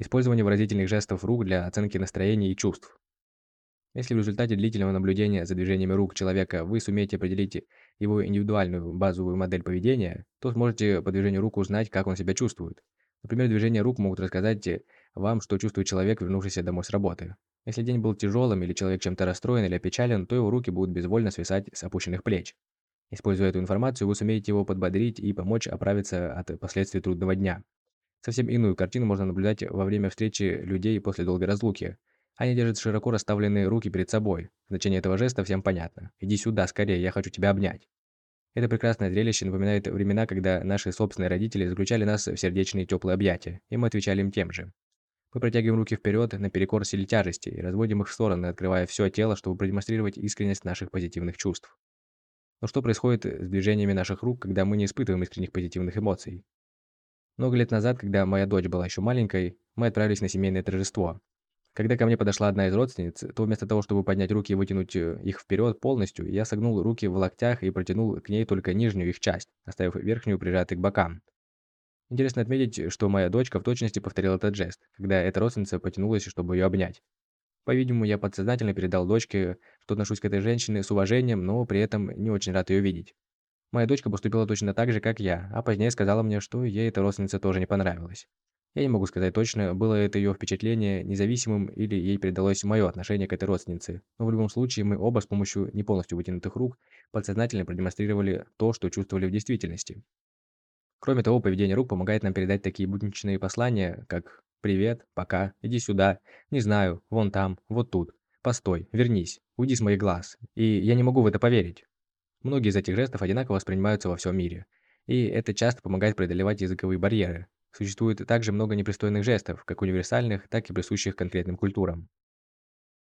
Использование выразительных жестов рук для оценки настроения и чувств. Если в результате длительного наблюдения за движениями рук человека вы сумеете определить его индивидуальную базовую модель поведения, то сможете по движению рук узнать, как он себя чувствует. Например, движения рук могут рассказать вам, что чувствует человек, вернувшийся домой с работы. Если день был тяжелым или человек чем-то расстроен или опечален, то его руки будут безвольно свисать с опущенных плеч. Используя эту информацию, вы сумеете его подбодрить и помочь оправиться от последствий трудного дня. Совсем иную картину можно наблюдать во время встречи людей после долгой разлуки. Они держат широко расставленные руки перед собой. Значение этого жеста всем понятно. «Иди сюда, скорее, я хочу тебя обнять». Это прекрасное зрелище напоминает времена, когда наши собственные родители заключали нас в сердечные теплые объятия, и мы отвечали им тем же. Мы протягиваем руки вперед наперекор силе тяжести и разводим их в стороны, открывая все тело, чтобы продемонстрировать искренность наших позитивных чувств. Но что происходит с движениями наших рук, когда мы не испытываем искренних позитивных эмоций? Много лет назад, когда моя дочь была еще маленькой, мы отправились на семейное торжество. Когда ко мне подошла одна из родственниц, то вместо того, чтобы поднять руки и вытянуть э, их вперед полностью, я согнул руки в локтях и протянул к ней только нижнюю их часть, оставив верхнюю прижатой к бокам. Интересно отметить, что моя дочка в точности повторила этот жест, когда эта родственница потянулась, чтобы ее обнять. По-видимому, я подсознательно передал дочке, что отношусь к этой женщине с уважением, но при этом не очень рад ее видеть. Моя дочка поступила точно так же, как я, а позднее сказала мне, что ей эта родственница тоже не понравилась. Я не могу сказать точно, было это ее впечатление независимым или ей передалось мое отношение к этой родственнице, но в любом случае мы оба с помощью не полностью вытянутых рук подсознательно продемонстрировали то, что чувствовали в действительности. Кроме того, поведение рук помогает нам передать такие будничные послания, как «Привет», «Пока», «Иди сюда», «Не знаю», «Вон там», «Вот тут», «Постой», «Вернись», «Уйди с моих глаз». И я не могу в это поверить. Многие из этих жестов одинаково воспринимаются во всем мире. И это часто помогает преодолевать языковые барьеры. Существует также много непристойных жестов, как универсальных, так и присущих конкретным культурам.